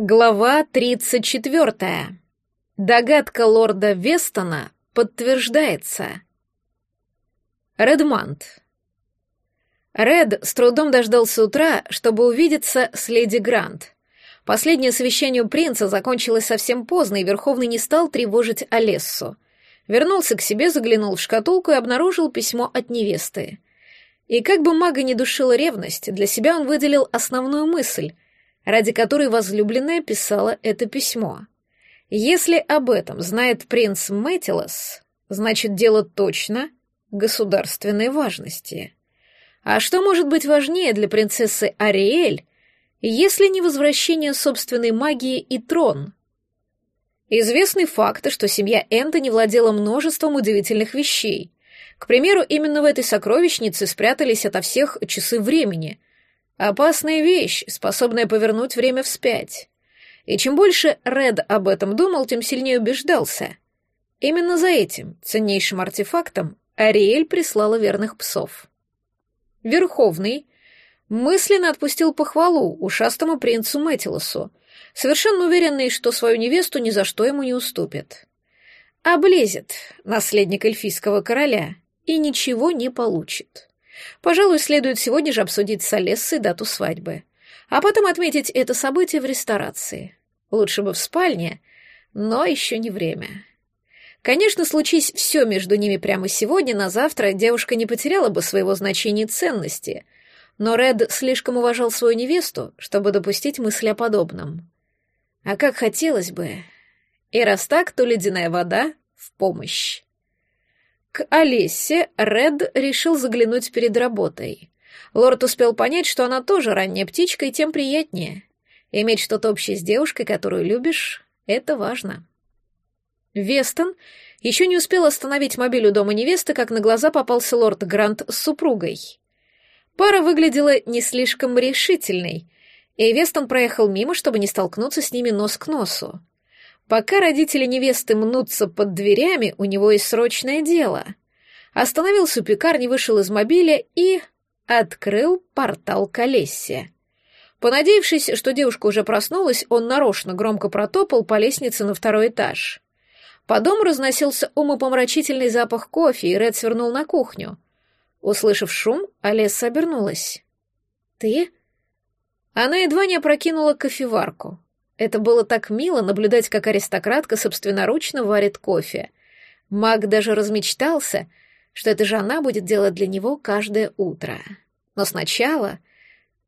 Глава 34. Догадка лорда Вестона подтверждается. Редмант. Ред с трудом дождался утра, чтобы увидеться с леди Грант. Последнее совещание у принца закончилось совсем поздно, и Верховный не стал тревожить Олессу. Вернулся к себе, заглянул в шкатулку и обнаружил письмо от невесты. И как бы мага не душила ревность, для себя он выделил основную мысль — ради которой возлюбленная писала это письмо. Если об этом знает принц Мэтилос, значит, дело точно государственной важности. А что может быть важнее для принцессы Ариэль, если не возвращение собственной магии и трон? Известный факт, что семья Энтони владела множеством удивительных вещей. К примеру, именно в этой сокровищнице спрятались ото всех часы времени, Опасная вещь, способная повернуть время вспять. И чем больше Ред об этом думал, тем сильнее убеждался. Именно за этим, ценнейшим артефактом, Ариэль прислала верных псов. Верховный мысленно отпустил похвалу ушастому принцу Мэтилосу, совершенно уверенный, что свою невесту ни за что ему не уступит. Облезет наследник эльфийского короля и ничего не получит. Пожалуй, следует сегодня же обсудить с Олессой дату свадьбы, а потом отметить это событие в ресторации. Лучше бы в спальне, но еще не время. Конечно, случись все между ними прямо сегодня, на завтра девушка не потеряла бы своего значения и ценности, но Ред слишком уважал свою невесту, чтобы допустить мысли о подобном. А как хотелось бы. И раз так, то ледяная вода в помощь. К Олесе Ред решил заглянуть перед работой. Лорд успел понять, что она тоже ранняя птичка, и тем приятнее. Иметь что-то общее с девушкой, которую любишь, это важно. Вестон еще не успел остановить мобиль у дома невесты, как на глаза попался лорд Грант с супругой. Пара выглядела не слишком решительной, и Вестон проехал мимо, чтобы не столкнуться с ними нос к носу. Пока родители невесты мнутся под дверями, у него есть срочное дело. Остановился у пекарни, вышел из мобиля и открыл портал к Олессе. Понадеявшись, что девушка уже проснулась, он нарочно громко протопал по лестнице на второй этаж. По дому разносился умопомрачительный запах кофе, и Ред свернул на кухню. Услышав шум, Олесса обернулась. «Ты?» Она едва не опрокинула кофеварку. Это было так мило наблюдать, как аристократка собственноручно варит кофе. Маг даже размечтался, что это же она будет делать для него каждое утро. Но сначала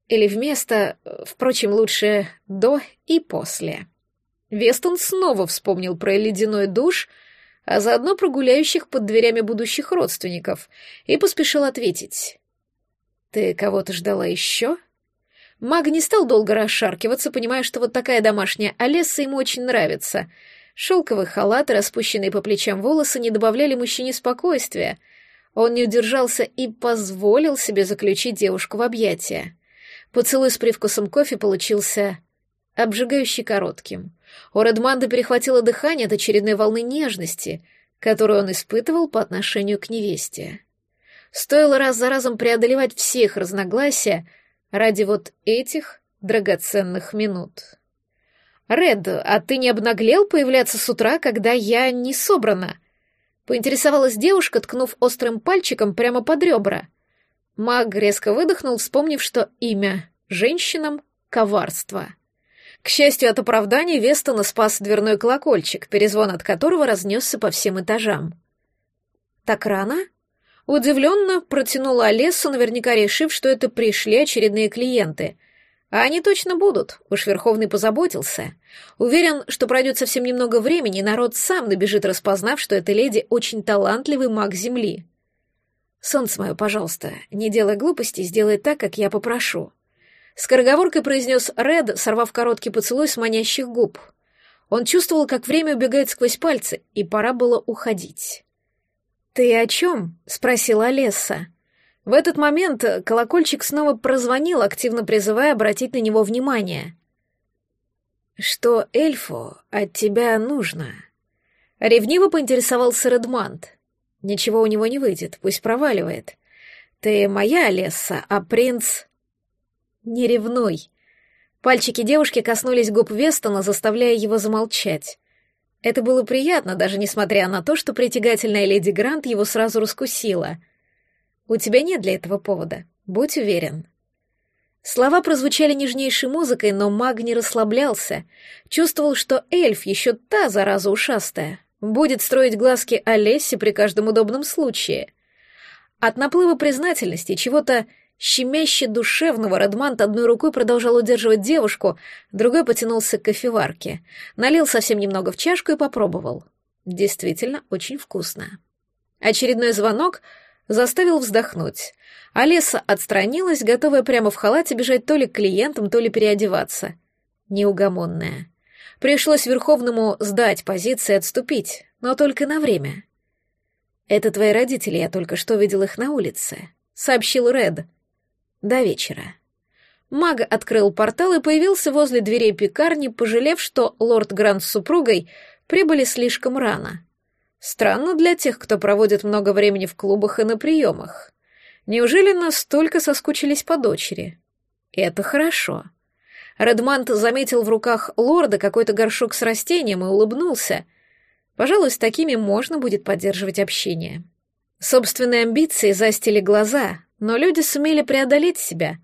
или вместо, впрочем, лучше до и после. Вестон снова вспомнил про ледяной душ, а заодно про гуляющих под дверями будущих родственников, и поспешил ответить. «Ты кого-то ждала еще?» Маг не стал долго расшаркиваться, понимая, что вот такая домашняя Олесса ему очень нравится. Шелковый халат и распущенные по плечам волосы не добавляли мужчине спокойствия. Он не удержался и позволил себе заключить девушку в объятия. Поцелуй с привкусом кофе получился обжигающий коротким. У Редманда перехватило дыхание от очередной волны нежности, которую он испытывал по отношению к невесте. Стоило раз за разом преодолевать всех разногласия — ради вот этих драгоценных минут. «Ред, а ты не обнаглел появляться с утра, когда я не собрана?» Поинтересовалась девушка, ткнув острым пальчиком прямо под ребра. Маг резко выдохнул, вспомнив, что имя женщинам — коварство. К счастью, от оправдания Вестона спас дверной колокольчик, перезвон от которого разнесся по всем этажам. «Так рано?» Удивленно протянула Олессу, наверняка решив, что это пришли очередные клиенты. А они точно будут, уж Верховный позаботился. Уверен, что пройдет совсем немного времени, и народ сам набежит, распознав, что эта леди очень талантливый маг Земли. «Солнце мое, пожалуйста, не делай глупостей, сделай так, как я попрошу». Скороговоркой произнес Ред, сорвав короткий поцелуй с манящих губ. Он чувствовал, как время убегает сквозь пальцы, и пора было уходить. «Ты о чем?» — спросила Олесса. В этот момент колокольчик снова прозвонил, активно призывая обратить на него внимание. «Что эльфу от тебя нужно?» Ревниво поинтересовался Редмант. «Ничего у него не выйдет, пусть проваливает. Ты моя Олесса, а принц...» «Не ревнуй», Пальчики девушки коснулись губ Вестона, заставляя его замолчать. Это было приятно, даже несмотря на то, что притягательная леди Грант его сразу раскусила. «У тебя нет для этого повода, будь уверен». Слова прозвучали нежнейшей музыкой, но маг не расслаблялся. Чувствовал, что эльф, еще та зараза ушастая, будет строить глазки Олесе при каждом удобном случае. От наплыва признательности, чего-то щемяще душевного, Радмант одной рукой продолжал удерживать девушку, другой потянулся к кофеварке, налил совсем немного в чашку и попробовал. Действительно, очень вкусно. Очередной звонок заставил вздохнуть. Олеса отстранилась, готовая прямо в халате бежать то ли к клиентам, то ли переодеваться. Неугомонная. Пришлось Верховному сдать позиции и отступить, но только на время. «Это твои родители, я только что видел их на улице», — сообщил Ред. «До вечера». Маг открыл портал и появился возле дверей пекарни, пожалев, что лорд Грант с супругой прибыли слишком рано. Странно для тех, кто проводит много времени в клубах и на приемах. Неужели настолько соскучились по дочери? Это хорошо. Редмант заметил в руках лорда какой-то горшок с растением и улыбнулся. Пожалуй, с такими можно будет поддерживать общение. Собственные амбиции застили глаза, но люди сумели преодолеть себя.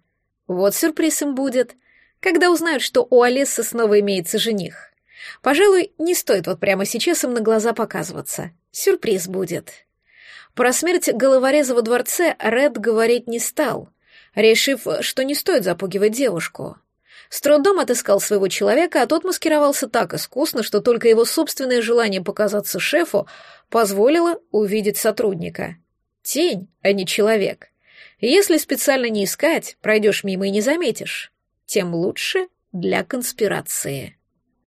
Вот сюрприз им будет, когда узнают, что у Алисы снова имеется жених. Пожалуй, не стоит вот прямо сейчас им на глаза показываться. Сюрприз будет. Про смерть головореза во дворце Ред говорить не стал, решив, что не стоит запугивать девушку. С трудом отыскал своего человека, а тот маскировался так искусно, что только его собственное желание показаться шефу позволило увидеть сотрудника. Тень, а не человек. Если специально не искать, пройдешь мимо и не заметишь, тем лучше для конспирации.